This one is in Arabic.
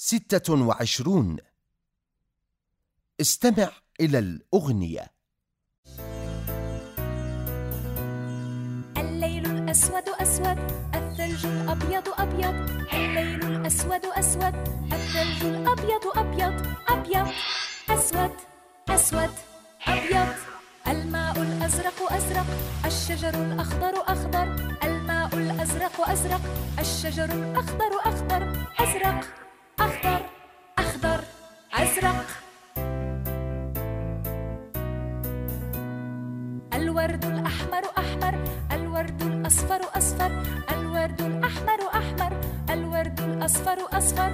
ستة وعشرون. استمع إلى الأغنية. الليل الأسود أسود الثلج الأبيض أبيض. الليل الأسود أسود الثلج الأبيض أبيض. أبيض أسود أسود أبيض. الماء الأزرق أزرق الشجر الأخضر أخضر. الماء الأزرق أزرق الشجر الأخضر أخضر. أزرق. أخضر أزرق الورد الأحمر أحمر الورد الأصفر أصفر الورد الأحمر أحمر الورد الأصفر أصفر